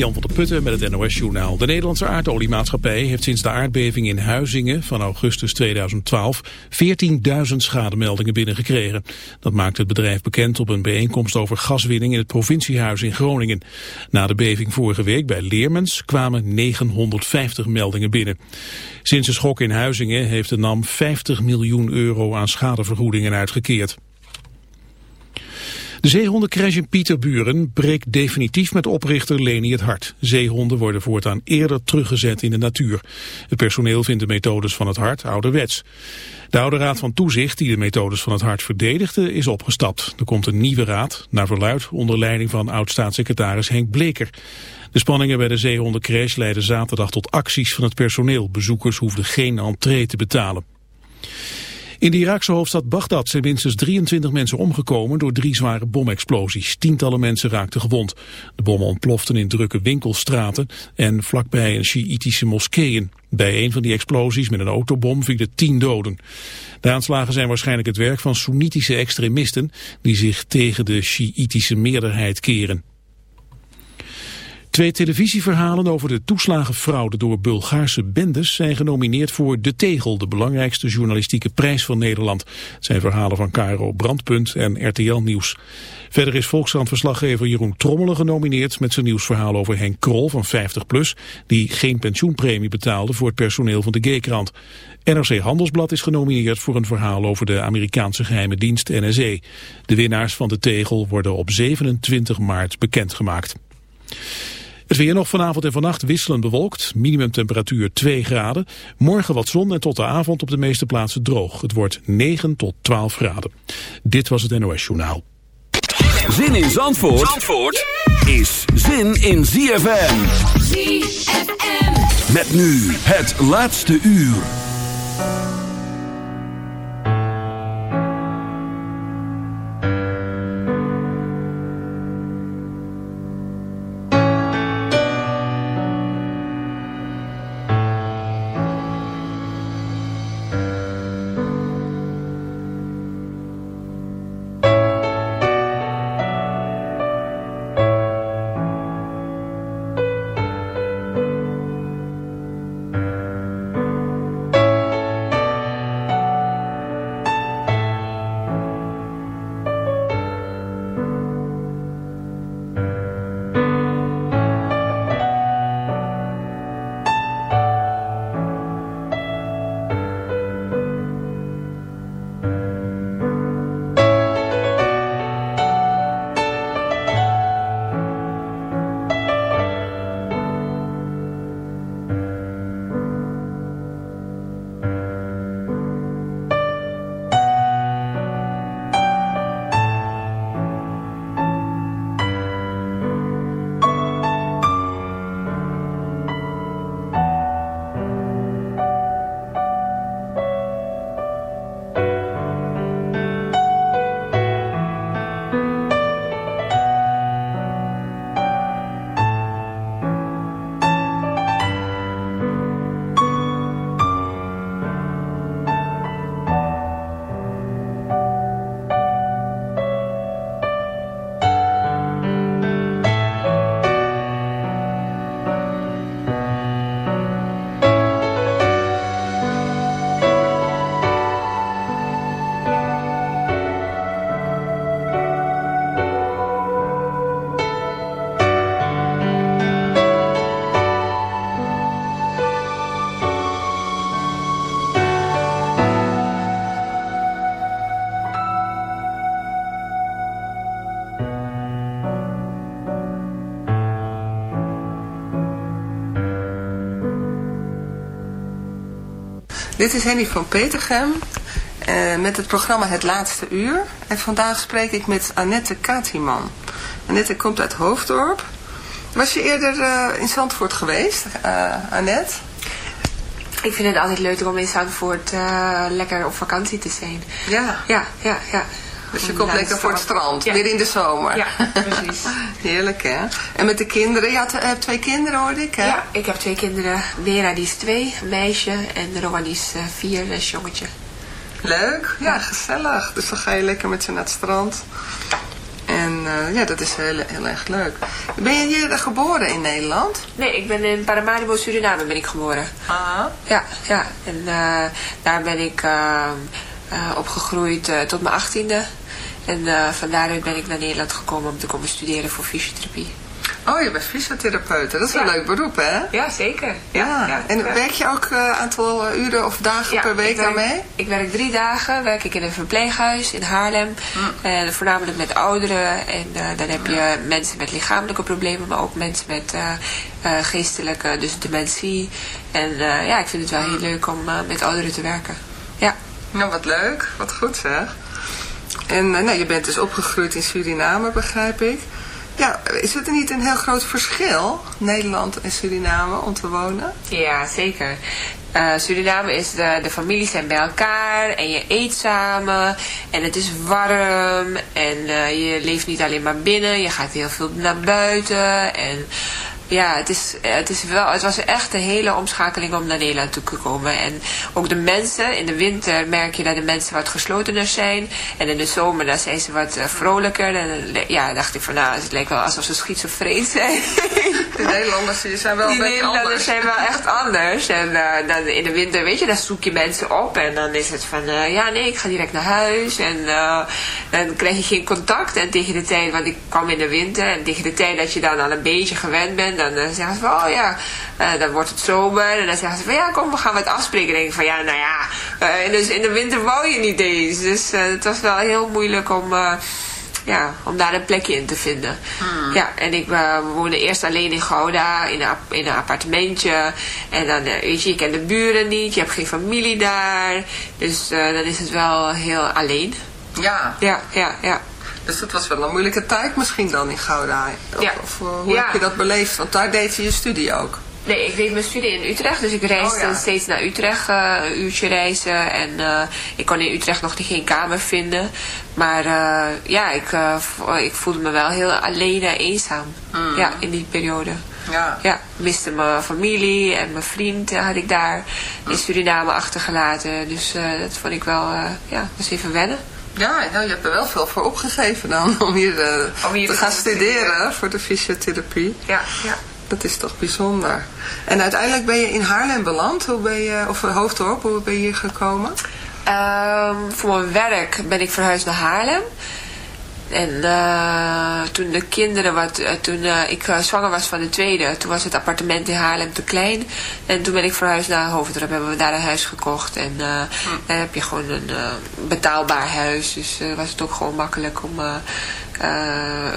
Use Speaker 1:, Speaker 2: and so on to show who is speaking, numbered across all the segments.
Speaker 1: Jan van der Putten met het NOS-journaal. De Nederlandse aardoliemaatschappij heeft sinds de aardbeving in Huizingen van augustus 2012 14.000 schademeldingen binnengekregen. Dat maakt het bedrijf bekend op een bijeenkomst over gaswinning in het provinciehuis in Groningen. Na de beving vorige week bij Leermens kwamen 950 meldingen binnen. Sinds de schok in Huizingen heeft de NAM 50 miljoen euro aan schadevergoedingen uitgekeerd. De zeehondencrash in Pieterburen breekt definitief met oprichter Leni het hart. Zeehonden worden voortaan eerder teruggezet in de natuur. Het personeel vindt de methodes van het hart ouderwets. De oude raad van toezicht die de methodes van het hart verdedigde is opgestapt. Er komt een nieuwe raad, naar verluid onder leiding van oud-staatssecretaris Henk Bleker. De spanningen bij de zeehondencrash leidden zaterdag tot acties van het personeel. Bezoekers hoefden geen entree te betalen. In de Iraakse hoofdstad Bagdad zijn minstens 23 mensen omgekomen door drie zware bomexplosies. Tientallen mensen raakten gewond. De bommen ontploften in drukke winkelstraten en vlakbij een Sjiitische moskeeën. Bij een van die explosies met een autobom vielen tien doden. De aanslagen zijn waarschijnlijk het werk van Soenitische extremisten die zich tegen de Sjiitische meerderheid keren. Twee televisieverhalen over de toeslagenfraude door Bulgaarse bendes zijn genomineerd voor De Tegel, de belangrijkste journalistieke prijs van Nederland. Het zijn verhalen van Caro Brandpunt en RTL Nieuws. Verder is Volkskrant-verslaggever Jeroen Trommelen genomineerd met zijn nieuwsverhaal over Henk Krol van 50PLUS, die geen pensioenpremie betaalde voor het personeel van de G-krant. NRC Handelsblad is genomineerd voor een verhaal over de Amerikaanse geheime dienst NSE. De winnaars van De Tegel worden op 27 maart bekendgemaakt. Het weer nog vanavond en vannacht wisselend bewolkt. Minimumtemperatuur 2 graden. Morgen wat zon en tot de avond op de meeste plaatsen droog. Het wordt 9 tot 12 graden. Dit was het NOS Journaal.
Speaker 2: Zin in Zandvoort, Zandvoort is zin in ZFM. ZFM. Met nu het laatste uur.
Speaker 3: Dit is Henny van Petergem uh, met het programma Het Laatste Uur. En vandaag spreek ik met Annette Katiman. Annette komt uit Hoofddorp. Was je eerder uh, in Zandvoort geweest, uh, Annette?
Speaker 4: Ik vind het altijd leuk om in Zandvoort lekker op vakantie te zijn.
Speaker 3: Ja.
Speaker 4: Ja, ja, ja.
Speaker 3: Dus je komt lekker voor het strand, weer in de zomer.
Speaker 4: Ja, precies.
Speaker 3: Heerlijk, hè? En met de kinderen? Je had uh, twee kinderen, hoorde ik, hè?
Speaker 4: Ja, ik heb twee kinderen. Vera, die is twee, meisje. En Rowan, die is uh, vier, een jongetje.
Speaker 3: Leuk. Ja, gezellig. Dus dan ga je lekker met ze naar het strand. En uh, ja, dat is heel, heel erg leuk. Ben je hier geboren in Nederland?
Speaker 4: Nee, ik ben in Paramaribo, Suriname ben ik geboren.
Speaker 3: Aha.
Speaker 4: Ja, ja. En uh, daar ben ik uh, opgegroeid tot mijn achttiende. En van daaruit ben ik naar Nederland gekomen om te komen studeren voor fysiotherapie.
Speaker 3: Oh, je bent fysiotherapeut. Dat is een leuk beroep, hè?
Speaker 4: Ja, zeker.
Speaker 3: Ja. ja. En werk je ook een uh, aantal uren of dagen per week daarmee?
Speaker 4: Ik werk drie dagen. Werk ik in een verpleeghuis in Haarlem. Hm. En voornamelijk met ouderen. En uh, dan heb je mensen met lichamelijke problemen, maar ook mensen met uh, geestelijke, dus dementie. En ja, ik vind het wel heel leuk om met ouderen te werken. Ja.
Speaker 3: Nou, wat leuk. Wat goed zeg. En nou, je bent dus opgegroeid in Suriname, begrijp ik. Ja, is het niet een heel groot verschil, Nederland en Suriname, om te wonen?
Speaker 4: Ja, zeker. Uh, Suriname is de, de families zijn bij elkaar en je eet samen en het is warm en uh, je leeft niet alleen maar binnen, je gaat heel veel naar buiten en ja, het, is, het, is wel, het was echt een hele omschakeling om naar Nederland toe te komen. En ook de mensen, in de winter merk je dat de mensen wat geslotener zijn. En in de zomer dan zijn ze wat uh, vrolijker. En ja, dacht ik van nou, het lijkt wel alsof ze schizofreen zijn.
Speaker 3: De Nederlanders die zijn wel
Speaker 4: die een Nederlanders zijn wel echt anders. En uh, dan in de winter, weet je, dan zoek je mensen op. En dan is het van, uh, ja nee, ik ga direct naar huis. En dan krijg je geen contact. En tegen de tijd, want ik kwam in de winter. En tegen de tijd dat je dan al een beetje gewend bent dan uh, zeggen ze van, oh ja, uh, dan wordt het zomer. En dan zeggen ze van, ja, kom, we gaan wat afspreken. En denk ik van, ja, nou ja, uh, dus in de winter wou je niet eens. Dus het was wel heel moeilijk om ja, om daar een plekje in te vinden. Hmm. Ja, en ik woonde eerst alleen in Gouda, in een, in een appartementje. En dan, weet je, je kent de buren niet, je hebt geen familie daar. Dus dan is het wel heel alleen.
Speaker 3: Ja.
Speaker 4: Ja, ja, ja.
Speaker 3: Dus dat was wel een moeilijke tijd misschien dan in Gouda. Of, ja. of hoe heb je dat beleefd? Want daar deed je je studie ook.
Speaker 4: Nee, ik deed mijn studie in Utrecht, dus ik reisde oh, steeds naar Utrecht, uh, een uurtje reizen. En uh, ik kon in Utrecht nog geen kamer vinden. Maar uh, ja, ik, ik voelde me wel heel alleen en eenzaam mm. ja, in die periode.
Speaker 3: Ja.
Speaker 4: ja, miste mijn familie en mijn vriend had ik daar in Suriname achtergelaten. Dus dat vond ik wel, ja, was even wennen.
Speaker 3: Ja, nou, je hebt er wel veel voor opgegeven dan, om hier, uh, om hier te, gaan studeren voor de fysiotherapie.
Speaker 4: Ja, ja.
Speaker 3: Dat is toch bijzonder. En uiteindelijk ben je in Haarlem beland, hoe ben je, of Hoofddorp, hoe ben je hier gekomen?
Speaker 4: Um, voor mijn werk ben ik verhuisd naar Haarlem. En uh, toen de kinderen, wat, uh, toen uh, ik zwanger was van de tweede, toen was het appartement in Haarlem te klein. En toen ben ik verhuisd naar Hoofddorp, hebben we daar een huis gekocht. En hm. dan heb je gewoon een betaalbaar huis. Dus was het ook gewoon makkelijk om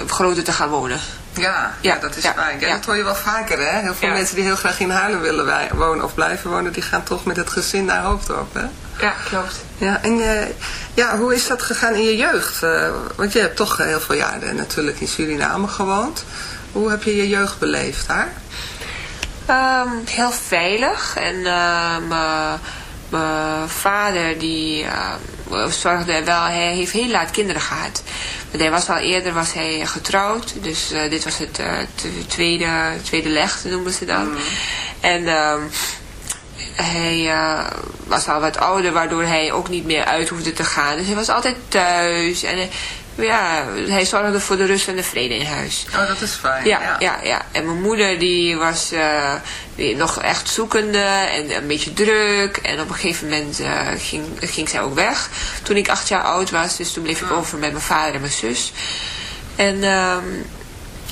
Speaker 4: groter te gaan wonen.
Speaker 3: Ja, ja, dat is fijn. Ja, Dat hoor je wel vaker, hè? Heel veel mensen die heel graag in Haarlem willen wonen of blijven wonen, die gaan toch met het gezin naar Hoofddorp, hè?
Speaker 4: Ja, klopt.
Speaker 3: Ja, en ja, hoe is dat gegaan in je jeugd? Uh, want je hebt toch heel veel jaren natuurlijk in Suriname gewoond. Hoe heb je je jeugd beleefd daar?
Speaker 4: Um, heel veilig. En uh, mijn vader die zorgde wel, hij heeft heel laat kinderen gehad. Want hij was al eerder was hij getrouwd. Dus dit was het tweede, tweede leg, noemen ze dat. Mm. En... Um, hij uh, was al wat ouder, waardoor hij ook niet meer uit hoefde te gaan. Dus hij was altijd thuis. En uh, ja, hij zorgde voor de rust en de vrede in huis.
Speaker 3: Oh, dat is fijn.
Speaker 4: Ja, ja, ja. En mijn moeder die was uh, nog echt zoekende en een beetje druk. En op een gegeven moment ging, ging zij ook weg. Toen ik acht jaar oud was, dus toen bleef ik oh. over met mijn vader en mijn zus. En... Um,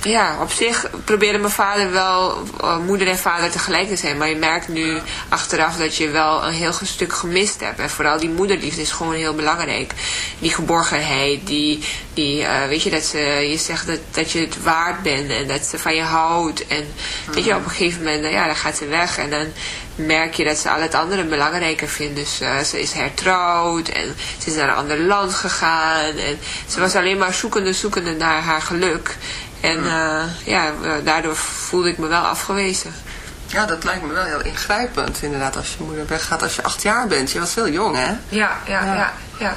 Speaker 4: ja, op zich probeerde mijn vader wel uh, moeder en vader tegelijk te zijn. Maar je merkt nu achteraf dat je wel een heel stuk gemist hebt. En vooral die moederliefde is gewoon heel belangrijk. Die geborgenheid, die, die uh, weet je, dat ze, je zegt dat, dat je het waard bent en dat ze van je houdt. En weet je, op een gegeven moment, ja, dan gaat ze weg en dan merk je dat ze al het andere belangrijker vindt. Dus uh, ze is hertrouwd en ze is naar een ander land gegaan. En ze was alleen maar zoekende, zoekende naar haar geluk. En uh, ja, daardoor voelde ik me wel afgewezen.
Speaker 3: Ja, dat lijkt me wel heel ingrijpend inderdaad als je moeder weggaat als je acht jaar bent. Je was heel jong hè?
Speaker 4: Ja, ja, ja. ja, ja.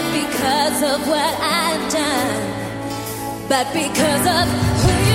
Speaker 5: not because of what I've done, but because of who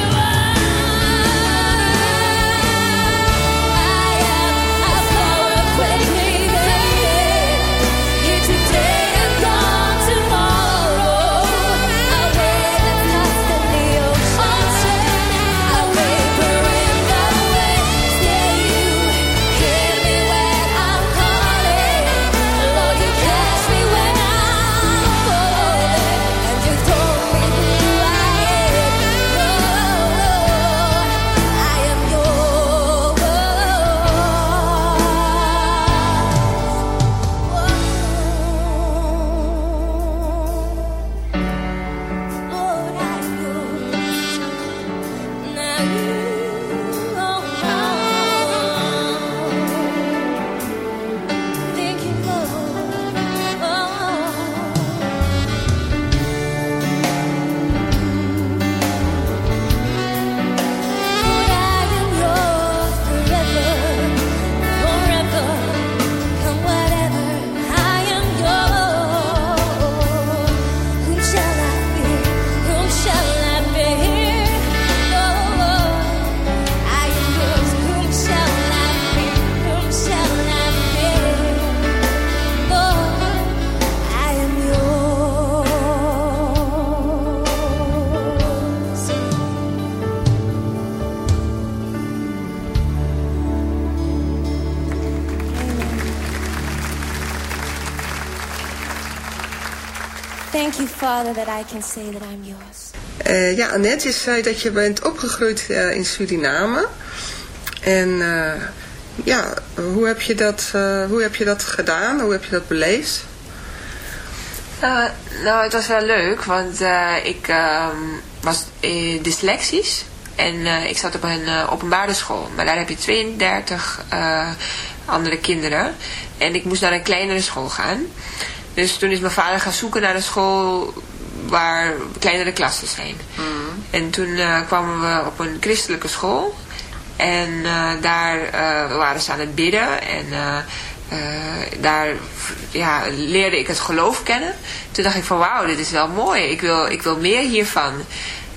Speaker 5: Father, that I can say that I'm yours.
Speaker 3: Uh, ja, Annette, je zei dat je bent opgegroeid uh, in Suriname. En uh, ja, hoe heb, je dat, hoe heb je dat gedaan? Hoe heb je dat beleefd?
Speaker 4: nou, het was wel leuk, want ik ehm, was dyslexisch. En ik zat op een openbare school. Maar daar heb je 32 andere kinderen. En ik moest naar een kleinere school gaan. Dus toen is mijn vader gaan zoeken naar een school waar kleinere klassen zijn. Mm. En toen uh, kwamen we op een christelijke school. En uh, daar uh, waren ze aan het bidden. En daar ja, leerde ik het geloof kennen. Toen dacht ik van wauw, dit is wel mooi. Ik wil, ik wil meer hiervan.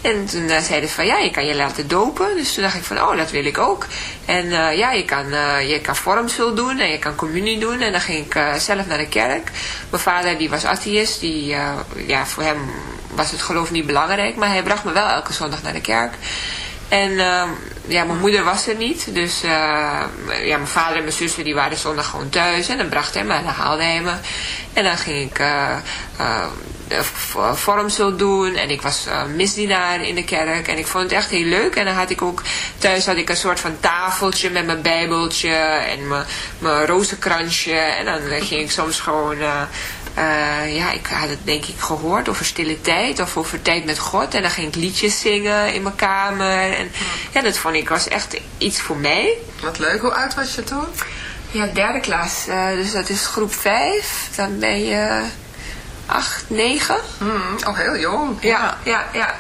Speaker 4: En toen uh, zeiden ze van ja, je kan je laten dopen. Dus toen dacht ik van oh, dat wil ik ook. En uh, ja, je kan, uh, je kan vormsel doen en je kan communie doen. En dan ging ik zelf naar de kerk. Mijn vader die was atheïst. Die, ja, voor hem was het geloof niet belangrijk. Maar hij bracht me wel elke zondag naar de kerk. En ja, mijn moeder was er niet. Dus ja, mijn vader en mijn zussen die waren zondag gewoon thuis. En dan bracht hij me en dan haalde hij me. En dan ging ik vorm zou doen. En ik was uh, misdienaar in de kerk. En ik vond het echt heel leuk. En dan had ik ook, thuis had ik een soort van tafeltje met mijn bijbeltje en mijn, rozenkransje. En dan ging ik soms gewoon... Uh, uh, ja, ik had het denk ik gehoord over stille tijd of over tijd met God. En dan ging ik liedjes zingen in mijn kamer. En ja, dat vond ik was echt iets voor mij.
Speaker 3: Wat leuk. Hoe oud was je toen?
Speaker 4: Ja, derde klas. Uh, dus dat is groep vijf. Dan ben je acht, negen.
Speaker 3: Mm, oh, heel jong.
Speaker 4: Ja, ja, ja.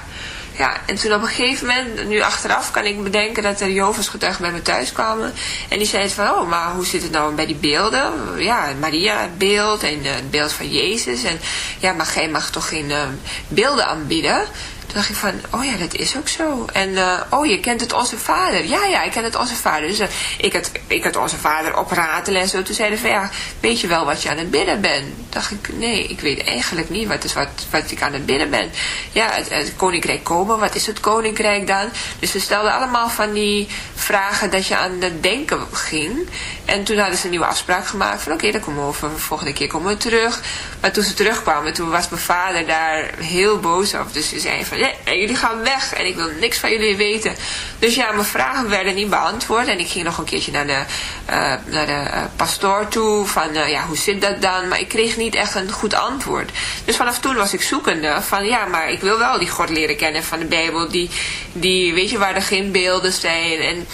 Speaker 4: Ja, en toen op een gegeven moment, nu achteraf kan ik bedenken dat er Jovens getuigen bij me thuis kwamen. En die zeiden van, oh, maar hoe zit het nou bij die beelden? Ja, Maria beeld en uh, het beeld van Jezus. En ja, maar jij mag toch geen uh, beelden aanbieden? Toen dacht ik van, oh ja, dat is ook zo. En, uh, oh, je kent het Onze Vader. Ja, ja, ik ken het Onze Vader. Dus uh, ik, had, ik had Onze Vader opratelen en zo. Toen zeiden van, ja, weet je wel wat je aan het bidden bent? dacht ik, nee, ik weet eigenlijk niet wat, is wat, wat ik aan het bidden ben. Ja, het, koninkrijk komen, wat is het koninkrijk dan? Dus we stelden allemaal van die vragen dat je aan het denken ging. En toen hadden ze een nieuwe afspraak gemaakt van, oké, dan komen we over, volgende keer komen we terug. Maar toen ze terugkwamen, toen was mijn vader daar heel boos over. Dus ze zei van, nee, jullie gaan weg en ik wil niks van jullie weten. Dus ja, mijn vragen werden niet beantwoord. En ik ging nog een keertje naar de, uh, naar de uh, pastoor toe. Van, uh, ja, hoe zit dat dan? Maar ik kreeg niet echt een goed antwoord. Dus vanaf toen was ik zoekende. Van, ja, maar ik wil wel die God leren kennen van de Bijbel. Die, die weet je, waar er geen beelden zijn. En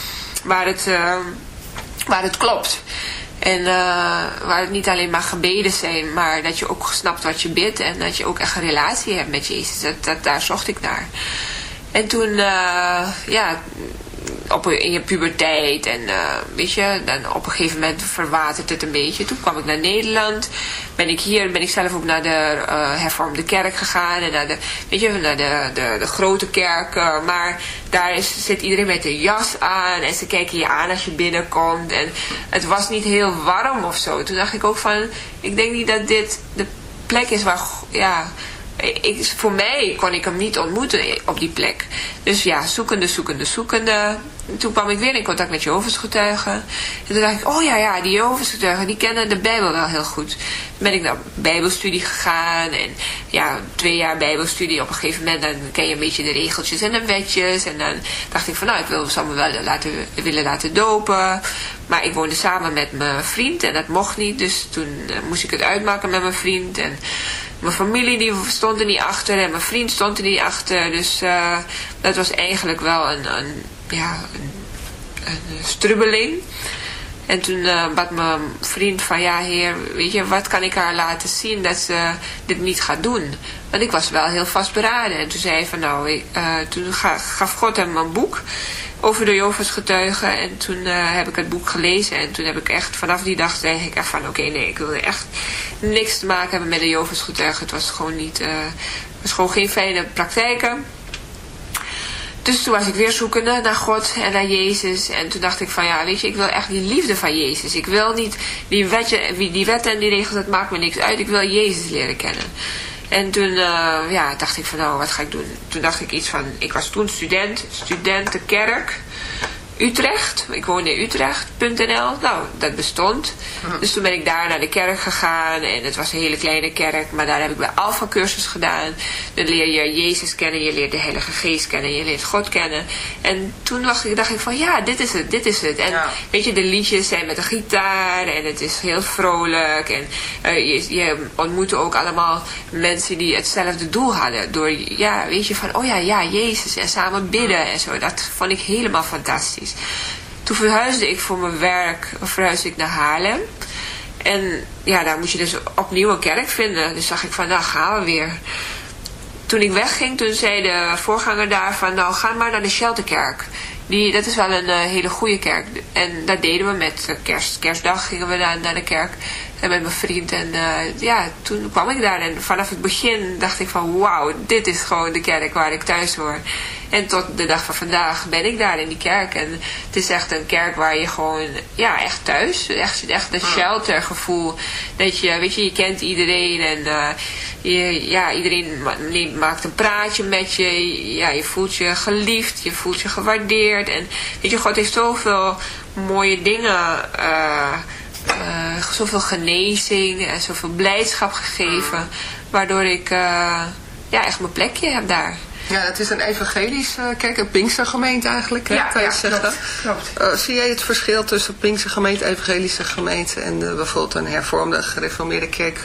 Speaker 4: waar het, waar het klopt. En uh, waar het niet alleen maar gebeden zijn, maar dat je ook snapt wat je bidt en dat je ook echt een relatie hebt met Jezus. Dat, daar zocht ik naar. En toen, uh, ja, op, in je puberteit en uh, weet je, dan op een gegeven moment verwatert het een beetje. Toen kwam ik naar Nederland, ben ik hier, ben ik zelf ook naar de uh, hervormde kerk gegaan en naar de, weet je, naar de, de, de grote kerk. maar daar zit iedereen met een jas aan en ze kijken je aan als je binnenkomt en het was niet heel warm of zo. Toen dacht ik ook van, ik denk niet dat dit de plek is waar, ja ik, voor mij kon ik hem niet ontmoeten op die plek. Dus ja, zoekende, zoekende, zoekende. toen kwam ik weer in contact met Jehovah's getuigen. En toen dacht ik, oh ja, ja, die Jehovah's getuigen, die kennen de Bijbel wel heel goed. Toen ben ik naar bijbelstudie gegaan. En ja, twee jaar bijbelstudie. Op een gegeven moment dan ken je een beetje de regeltjes en de wetjes. En dan dacht ik van, nou, ik wil, me wel laten, willen laten dopen. Maar ik woonde samen met mijn vriend en dat mocht niet. Dus toen uh, moest ik het uitmaken met mijn vriend. En mijn familie die stond er niet achter en mijn vriend stond er niet achter. Dus uh, dat was eigenlijk wel een, een ja, een, strubbeling. En toen uh, bad mijn vriend van, ja heer, weet je, wat kan ik haar laten zien dat ze dit niet gaat doen? Want ik was wel heel vastberaden. En toen zei hij van, nou, ik, uh, toen gaf God hem een boek over de Jovens getuigen. En toen uh, heb ik het boek gelezen. En toen heb ik echt, vanaf die dag zei ik echt van, oké, nee, ik wilde echt niks te maken hebben met de Jovens getuigen. Het was gewoon niet, uh, het was gewoon geen fijne praktijken. Dus toen was ik weer zoekende naar God en naar Jezus. En toen dacht ik van ja, weet je, ik wil echt die liefde van Jezus. Ik wil niet die, wetje, die wetten en die regels, dat maakt me niks uit. Ik wil Jezus leren kennen. En toen uh, ja, dacht ik van nou, wat ga ik doen? Toen dacht ik iets van, ik was toen student, studentenkerk. Utrecht. Ik woonde in Utrecht.nl. Nou, dat bestond. Dus toen ben ik daar naar de kerk gegaan. En het was een hele kleine kerk. Maar daar heb ik bij Alpha cursus gedaan. Dan leer je Jezus kennen. Je leert de Heilige Geest kennen. Je leert God kennen. En toen dacht ik, dacht ik van ja, dit is het. Dit is het. En
Speaker 3: Ja.
Speaker 4: weet je, de liedjes zijn met een gitaar. En het is heel vrolijk. En eh, je, je ontmoette ook allemaal mensen die hetzelfde doel hadden. Door, ja, weet je, van oh ja, ja, Jezus. En samen bidden en zo. Dat vond ik helemaal fantastisch. Toen verhuisde ik voor mijn werk, verhuisde ik naar Haarlem. En ja, daar moet je dus opnieuw een kerk vinden. Dus dacht ik van, nou gaan we weer. Toen ik wegging, toen zei de voorganger daar van, nou ga maar naar de Shelterkerk. Die, dat is wel een eh, hele goede kerk. En dat deden we met eh, kerst, kerstdag gingen we naar, naar de kerk. En met mijn vriend. En eh, ja, toen kwam ik daar. En vanaf het begin dacht ik van, wauw, dit is gewoon de kerk waar ik thuis hoor. En tot de dag van vandaag ben ik daar in die kerk. En het is echt een kerk waar je gewoon, ja, echt thuis. Echt, echt een sheltergevoel. Dat je, weet je, je kent iedereen. En eh, je, ja, iedereen maakt een praatje met je. Ja, je voelt je geliefd. Je voelt je gewaardeerd. En weet je, God heeft zoveel mooie dingen... eh eh, zoveel genezing en zoveel blijdschap gegeven. Waardoor ik eh, ja, echt mijn plekje heb daar.
Speaker 3: Ja, het is een evangelische kerk, een Pinkstergemeente eigenlijk, hè,
Speaker 4: Ja,
Speaker 3: kan je
Speaker 4: ja,
Speaker 3: zeggen.
Speaker 4: klopt, klopt.
Speaker 3: Eh, zie jij het verschil tussen Pinkstergemeente, evangelische gemeente en bijvoorbeeld een hervormde, gereformeerde kerk?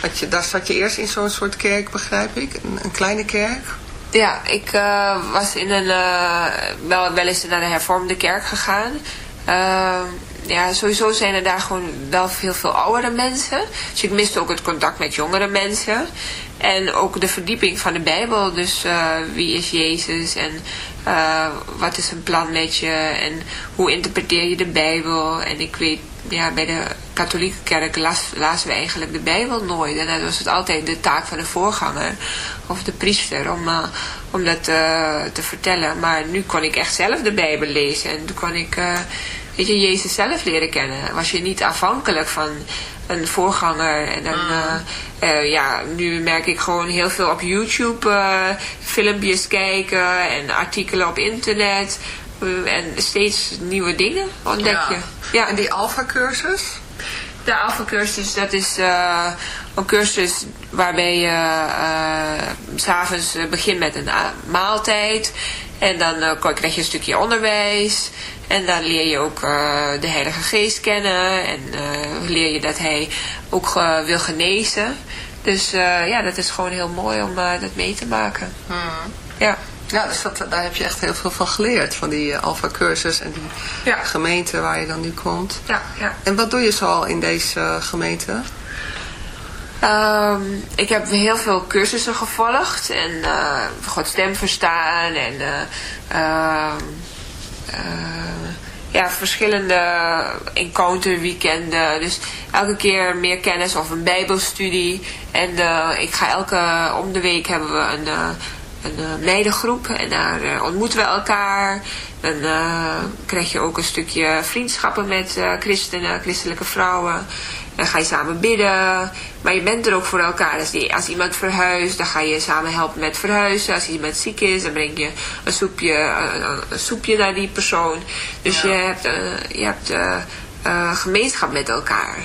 Speaker 3: Want je, daar zat je eerst in zo'n soort kerk, begrijp ik? Een, een kleine kerk?
Speaker 4: Ja, ik was in een, wel, wel eens naar de hervormde kerk gegaan. Ehm, ja, sowieso zijn er daar gewoon wel heel veel oudere mensen. Dus ik miste ook het contact met jongere mensen. En ook de verdieping van de Bijbel. Dus eh, wie is Jezus en eh, wat is zijn plan met je en hoe interpreteer je de Bijbel. En ik weet, ja, bij de katholieke kerk las, lazen we eigenlijk de Bijbel nooit. En dat was het altijd de taak van de voorganger of de priester om, eh, om dat eh, te vertellen. Maar nu kon ik echt zelf de Bijbel lezen en toen kon ik weet je, Jezus zelf leren kennen. Was je niet afhankelijk van een voorganger. En dan, eh, eh, ja, nu merk ik gewoon heel veel op YouTube eh, filmpjes kijken en artikelen op internet. en steeds nieuwe dingen ontdek je. Ja.
Speaker 3: En die Alpha-cursus?
Speaker 4: De Alpha-cursus, dat is een cursus waarbij je s'avonds begint met een maaltijd. En dan eh, krijg je een stukje onderwijs. En dan leer je ook eh, de Heilige Geest kennen. En eh, leer je dat hij ook wil genezen. Dus ja, dat is gewoon heel mooi om dat mee te maken. Ja.
Speaker 3: Ja, dus dat, daar heb je echt heel veel van geleerd, van die eh, Alpha-cursus en die
Speaker 4: Ja.
Speaker 3: gemeente waar je dan nu komt.
Speaker 4: Ja, ja.
Speaker 3: En wat doe je zoal in deze gemeente?
Speaker 4: Ehm, ik heb heel veel cursussen gevolgd en eh God stem verstaan en eh, ehm, eh, ja, verschillende encounter weekenden. Dus elke keer meer kennis of een bijbelstudie. En ik ga elke, om de week hebben we een, een meidengroep en daar ontmoeten we elkaar. Dan krijg je ook een stukje vriendschappen met christenen, christelijke vrouwen. Dan ga je samen bidden. Maar je bent er ook voor elkaar. Als, die, als iemand verhuist, dan ga je samen helpen met verhuizen. Als iemand ziek is, dan breng je een soepje, een, een soepje naar die persoon. Dus je hebt, eh, je hebt eh, eh, gemeenschap met elkaar.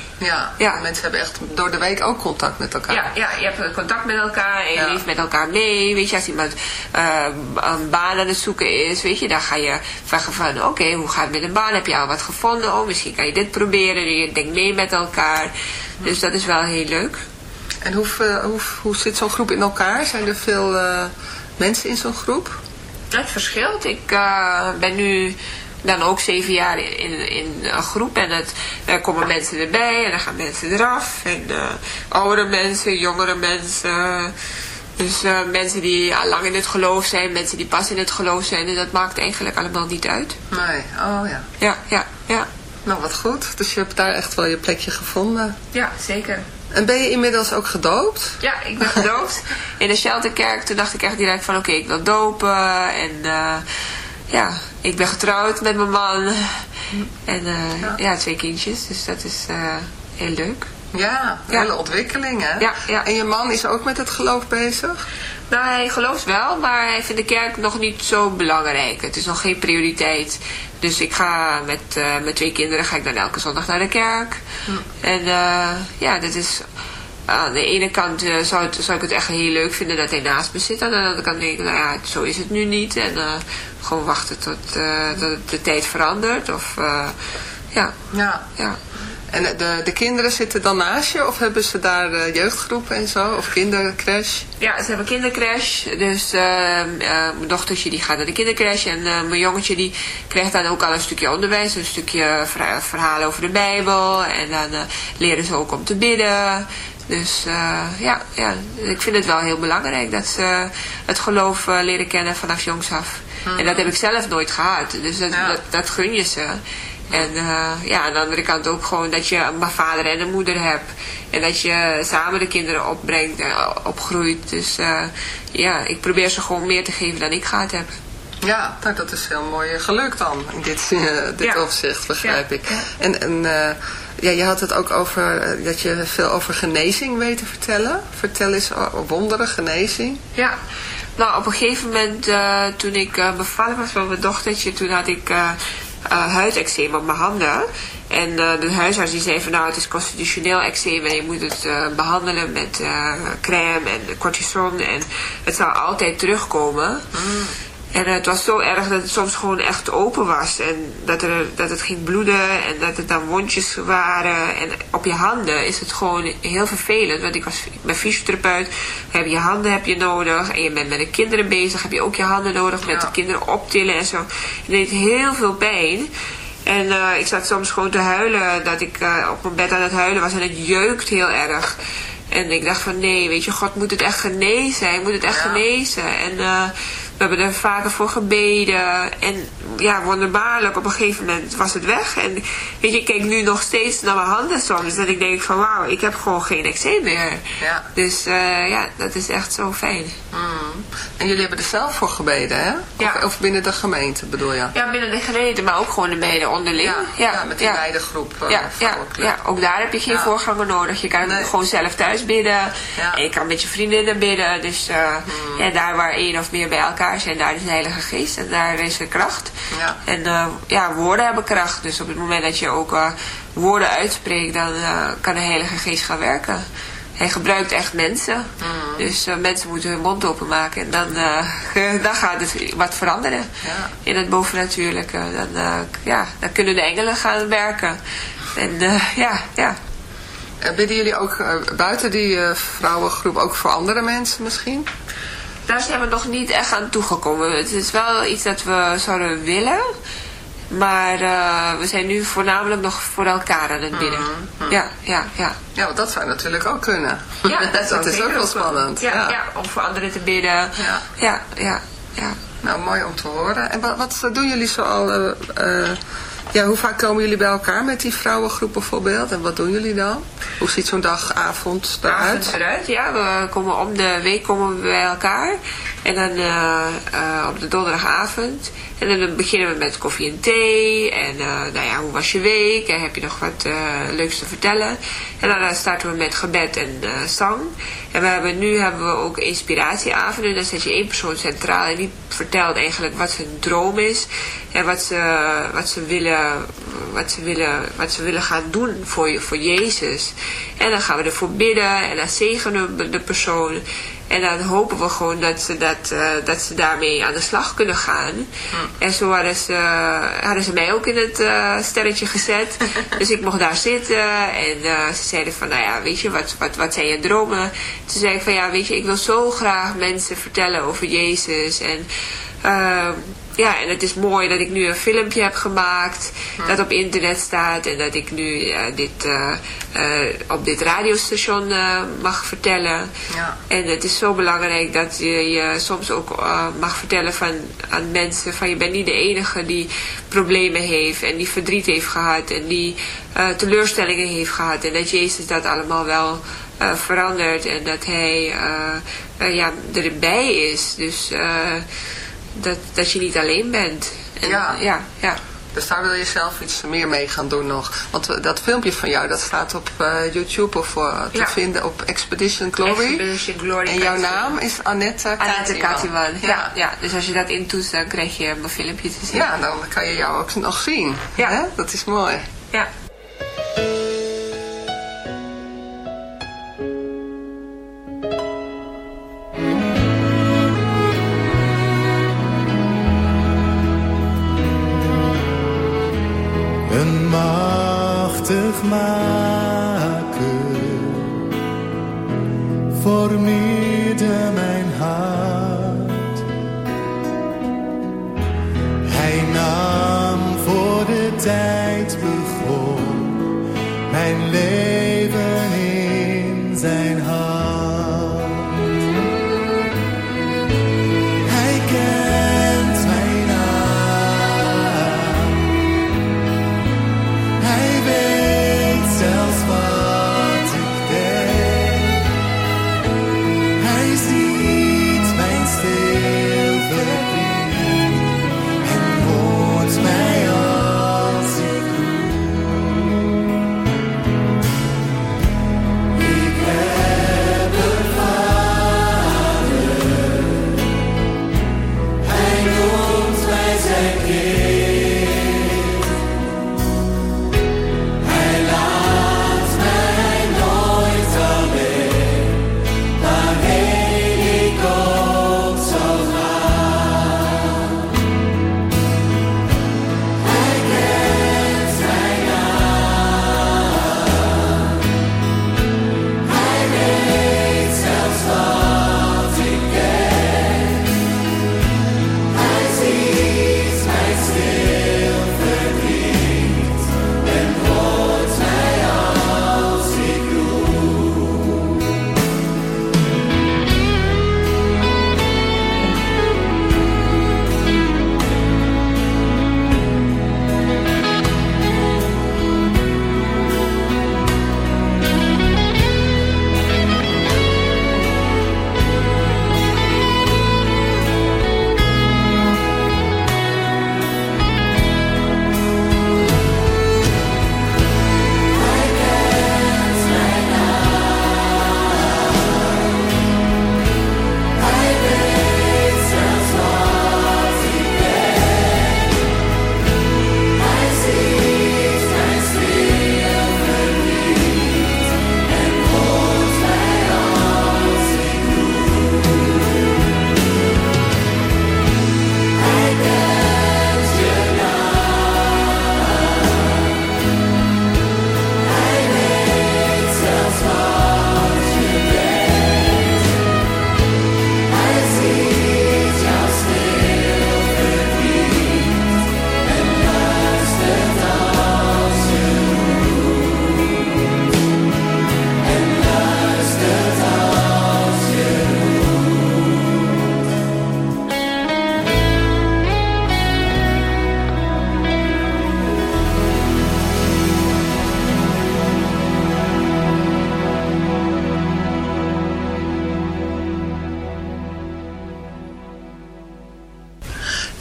Speaker 3: Ja, mensen hebben echt door de week ook contact met elkaar.
Speaker 4: Ja, ja, je hebt contact met elkaar en je
Speaker 3: Ja.
Speaker 4: leeft met elkaar mee. Weet je, als iemand eh, een baan aan het zoeken is, weet je, dan ga je vragen van, oké, hoe gaat het met een baan? Heb je al wat gevonden? Oh, misschien kan je dit proberen. Je denkt mee met elkaar. Dus dat is wel heel leuk.
Speaker 3: En hoe, eh, hoe, hoe zit zo'n groep in elkaar? Zijn er veel eh, mensen in zo'n groep?
Speaker 4: Het verschilt. Ik eh, ben nu dan ook zeven jaar in, in, in een groep en het, er komen mensen erbij en dan gaan mensen eraf. En eh, oudere mensen, jongere mensen. Dus eh, mensen die al lang in het geloof zijn, mensen die pas in het geloof zijn. En dat maakt eigenlijk allemaal niet uit.
Speaker 3: Nee, oh ja.
Speaker 4: Ja, ja, ja.
Speaker 3: Nou, wat goed. Dus je hebt daar echt wel je plekje gevonden.
Speaker 4: Ja, zeker.
Speaker 3: En ben je inmiddels ook gedoopt?
Speaker 4: Ja, ik ben gedoopt in de shelterkerk. Toen dacht ik echt direct van oké, ik wil dopen. En eh, ja, ik ben getrouwd met mijn man. En eh, ja. twee kindjes. Dus dat is eh, heel leuk.
Speaker 3: Ja, een
Speaker 4: Ja.
Speaker 3: hele ontwikkeling hè?
Speaker 4: Ja, ja.
Speaker 3: En je man is ook met het geloof bezig?
Speaker 4: Nou, hij gelooft wel, maar hij vindt de kerk nog niet zo belangrijk. Het is nog geen prioriteit. Dus ik ga met uh, mijn twee kinderen ga ik dan elke zondag naar de kerk. Hm. En uh, ja, dit is... Aan de ene kant uh, zou, het, zou ik het echt heel leuk vinden dat hij naast me zit. Aan de andere kant denk ik, nou ja, zo is het nu niet. En gewoon wachten tot dat de tijd verandert. Of ja.
Speaker 3: ja. ja. En de, de kinderen zitten dan naast je of hebben ze daar jeugdgroepen en zo? Of kindercrash?
Speaker 4: Ja, ze hebben kindercrash. Dus uh, mijn dochtertje die gaat naar de kindercrash. En mijn jongetje die krijgt dan ook al een stukje onderwijs. Een stukje verhalen over de Bijbel. En dan leren ze ook om te bidden. Dus ja, ja, ik vind het wel heel belangrijk dat ze het geloof leren kennen vanaf jongs af. En dat heb ik zelf nooit gehad. Dus dat, dat, dat gun je ze. En uh, ja, aan de andere kant ook gewoon dat je een vader en een moeder hebt. En dat je samen de kinderen opbrengt en opgroeit. Dus ja, ik probeer ze gewoon meer te geven dan ik gehad heb.
Speaker 3: Ja, nou, dat is heel mooi gelukt dan, in dit, dit opzicht, begrijp ik. En, en ja, je had het ook over dat je veel over genezing weet te vertellen. Vertel eens wonderen, genezing.
Speaker 4: Ja, nou op een gegeven moment toen ik bevallen was van mijn dochtertje, toen had ik uh, huideczeem op mijn handen. En uh, de huisarts die zei van nou het is constitutioneel eczeem en je moet het uh, behandelen met crème en cortison en het zal altijd terugkomen. Mm. En het was zo erg dat het soms gewoon echt open was. En dat, er, dat het ging bloeden en dat het dan wondjes waren. En op je handen is het gewoon heel vervelend. Want ik was ben fysiotherapeut. Heb je handen heb je nodig. En je bent met de kinderen bezig. Heb je ook je handen nodig met de kinderen optillen en zo. Het deed heel veel pijn. En uh, ik zat soms gewoon te huilen. Dat ik uh, op mijn bed aan het huilen was. En het jeukt heel erg. En ik dacht van nee, weet je, God moet het echt genezen. Hij moet het echt genezen. En... Uh, we hebben er vaker voor gebeden. En ja, wonderbaarlijk, op een gegeven moment was het weg. En weet je, ik kijk nu nog steeds naar mijn handen soms. Dat ik denk van wauw, ik heb gewoon geen eczeem meer. Ja. Dus uh, ja, dat is echt zo fijn.
Speaker 3: Mm. En jullie hebben er zelf voor gebeden, hè? Ja. Of, binnen de gemeente bedoel je?
Speaker 4: Ja, binnen de gemeente, maar ook gewoon de onderling.
Speaker 3: Ja, ja. met die beide
Speaker 4: ja, ja, ja, ook daar heb je geen voorganger nodig. Je kan gewoon zelf thuis bidden. En je kan met je vriendinnen bidden. Dus uh, ja, daar waar één of meer bij elkaar zijn, daar is de Heilige Geest en daar is er kracht. Ja. En uh, ja, woorden hebben kracht. Dus op het moment dat je ook uh, woorden uitspreekt, dan uh, kan de Heilige Geest gaan werken. Hij gebruikt echt mensen. Mm. Dus mensen moeten hun mond openmaken. En dan, dan gaat het wat veranderen ja. in het bovennatuurlijke. Dan, ja, dan kunnen de engelen gaan werken. En ja, ja.
Speaker 3: Bidden jullie ook buiten die vrouwengroep ook voor andere mensen misschien?
Speaker 4: Daar zijn we nog niet echt aan toegekomen. Het is wel iets dat we zouden willen. Maar uh, we zijn nu voornamelijk nog voor elkaar aan het bidden. Mm Ja, ja, ja.
Speaker 3: Ja, want dat zou natuurlijk ook kunnen. Ja, dat, dat is ook wel spannend.
Speaker 4: Ja, ja, om voor anderen te bidden. Ja, ja, ja. ja.
Speaker 3: Nou, mooi om te horen. En wat, wat doen jullie zo al... Uh, uh, ja, hoe vaak komen jullie bij elkaar met die vrouwengroep bijvoorbeeld? En wat doen jullie dan? Hoe ziet zo'n dagavond eruit? Avond
Speaker 4: eruit, ja. We komen om de week komen we bij elkaar. En dan uh, uh, op de donderdagavond. En dan beginnen we met koffie en thee. En uh, nou ja, hoe was je week? En heb je nog wat leuks te vertellen? En dan starten we met gebed en zang. En we hebben, nu hebben we ook inspiratieavonden. Dan zet je één persoon centraal en die vertelt eigenlijk wat zijn droom is. En wat ze, wat ze, willen, wat ze, willen, wat ze willen gaan doen voor, voor Jezus. En dan gaan we ervoor bidden en dan zegenen we de persoon. En dan hopen we gewoon dat ze, dat, uh, dat ze daarmee aan de slag kunnen gaan. Hm. En zo hadden ze, hadden ze mij ook in het uh, sterretje gezet. dus ik mocht daar zitten. En uh, ze zeiden van, nou ja, weet je, wat, wat, wat zijn je dromen? Toen zei ik van, ja, weet je, ik wil zo graag mensen vertellen over Jezus. En ja, en het is mooi dat ik nu een filmpje heb gemaakt dat op internet staat en dat ik nu uh, dit uh, uh, op dit radiostation mag vertellen. Ja. En het is zo belangrijk dat je, je soms ook mag vertellen van, aan mensen van je bent niet de enige die problemen heeft en die verdriet heeft gehad en die teleurstellingen heeft gehad en dat Jezus dat allemaal wel verandert en dat hij ja, erbij is. Dus dat, dat je niet alleen bent. En,
Speaker 3: ja.
Speaker 4: ja, ja.
Speaker 3: Dus daar wil je zelf iets meer mee gaan doen nog. Want dat filmpje van jou, dat staat op YouTube of te vinden op Expedition Glory.
Speaker 4: Expedition Glory.
Speaker 3: En jouw naam is Annette
Speaker 4: Annette Katiman. Ja. ja. dus als je dat intoetst, dan krijg je mijn filmpje te zien.
Speaker 3: Ja, dan kan je jou ook nog zien. Ja. Hè? Dat is mooi.
Speaker 4: Ja. machtig maken voor mij.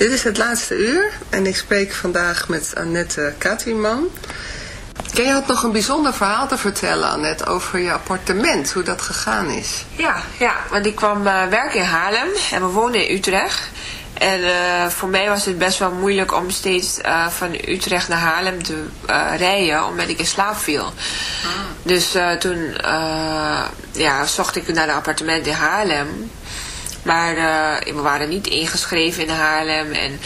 Speaker 3: Dit is het laatste uur en ik spreek vandaag met Annette Katiman. Ken je had nog een bijzonder verhaal te vertellen, Annette, over je appartement, hoe dat gegaan is?
Speaker 4: Ja, ja want ik kwam uh, werken in Haarlem en we woonden in Utrecht. En uh, voor mij was het best wel moeilijk om steeds uh, van Utrecht naar Haarlem te rijden, omdat ik in slaap viel. Ah. Dus toen ja, zocht ik naar een appartement in Haarlem. Maar uh, we waren niet ingeschreven in Haarlem. En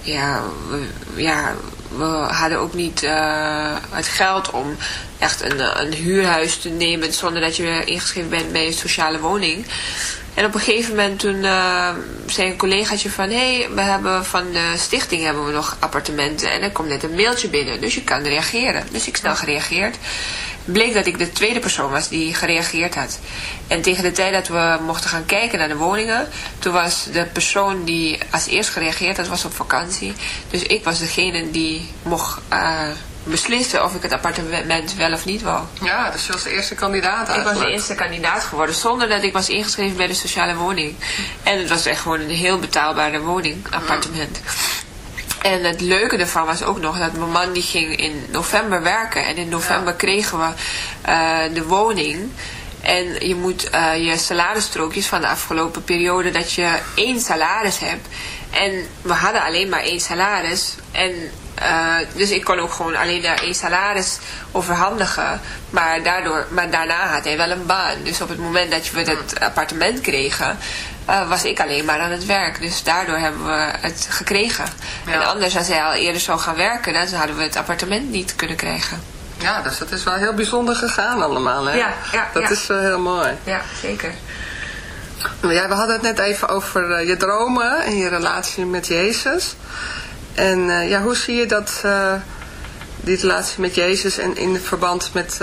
Speaker 4: ja, we, ja, we hadden ook niet uh, het geld om echt een, een huurhuis te nemen zonder dat je ingeschreven bent bij een sociale woning. En op een gegeven moment toen uh, zei een collegaatje van... hé, hey, we hebben van de stichting hebben we nog appartementen en er komt net een mailtje binnen. Dus je kan reageren. Dus ik snel gereageerd bleek dat ik de tweede persoon was die gereageerd had. En tegen de tijd dat we mochten gaan kijken naar de woningen, toen was de persoon die als eerst gereageerd had, was op vakantie. Dus ik was degene die mocht uh, beslissen of ik het appartement wel of niet wou.
Speaker 3: Ja, dus je was de eerste kandidaat eigenlijk.
Speaker 4: Ik was de eerste kandidaat geworden, zonder dat ik was ingeschreven bij de sociale woning. En het was echt gewoon een heel betaalbare woning, appartement. En het leuke ervan was ook nog dat mijn man die ging in november werken. En in november kregen we uh, de woning. En je moet uh, je salarisstrookjes van de afgelopen periode dat je één salaris hebt. En we hadden alleen maar één salaris. En uh, dus ik kon ook gewoon alleen daar één salaris overhandigen. Maar, daardoor, maar daarna had hij wel een baan. Dus op het moment dat we het appartement kregen, uh, was ik alleen maar aan het werk. Dus daardoor hebben we het gekregen. Ja. En anders, als hij al eerder zou gaan werken, dan hadden we het appartement niet kunnen krijgen.
Speaker 3: Ja, dus dat is wel heel bijzonder gegaan allemaal, hè?
Speaker 4: Ja, ja
Speaker 3: Dat
Speaker 4: ja.
Speaker 3: is wel heel mooi.
Speaker 4: Ja, zeker.
Speaker 3: Ja, we hadden het net even over uh, je dromen en je relatie met Jezus. En uh, ja, hoe zie je dat, uh, die relatie met Jezus en in verband met,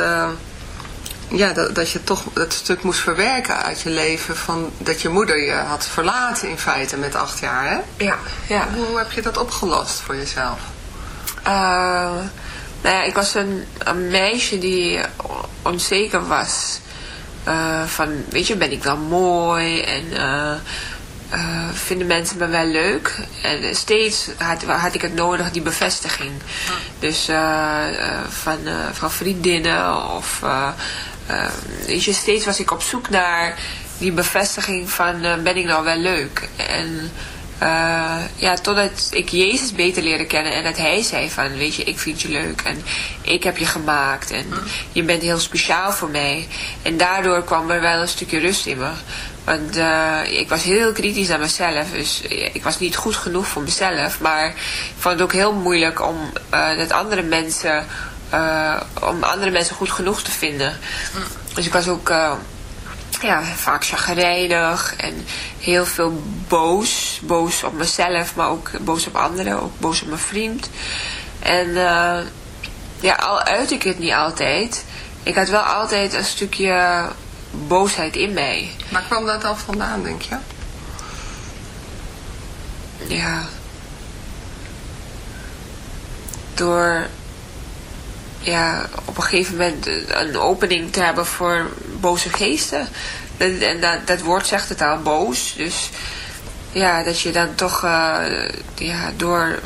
Speaker 3: ja, dat, dat je toch dat stuk moest verwerken uit je leven van dat je moeder je had verlaten in feite met acht jaar, hè?
Speaker 4: Ja, ja.
Speaker 3: Hoe, heb je dat opgelost voor jezelf?
Speaker 4: nou ja, ik was een, een meisje die onzeker was. Van, weet je, ben ik wel mooi en uh, uh, vinden mensen me wel leuk. En steeds had, had ik het nodig, die bevestiging. Ja. Dus van, van vriendinnen of, weet je, steeds was ik op zoek naar die bevestiging van, ben ik nou wel leuk? En uh, ja, totdat ik Jezus beter leerde kennen en dat hij zei van, weet je, ik vind je leuk en ik heb je gemaakt en je bent heel speciaal voor mij. En daardoor kwam er wel een stukje rust in me. Want uh, ik was heel kritisch naar mezelf, dus ik was niet goed genoeg voor mezelf. Maar ik vond het ook heel moeilijk om uh, andere mensen, om andere mensen goed genoeg te vinden. Dus ik was ook ja, vaak chagrijnig en heel veel boos. Boos op mezelf, maar ook boos op anderen, ook boos op mijn vriend. En ja, al uit ik het niet altijd. Ik had wel altijd een stukje boosheid in mij.
Speaker 3: Waar kwam dat dan vandaan, denk je?
Speaker 4: Ja. Door ja, op een gegeven moment een opening te hebben voor boze geesten. En, en dat, dat woord zegt het al, boos. Dus ja, dat je dan toch uh, ja, door...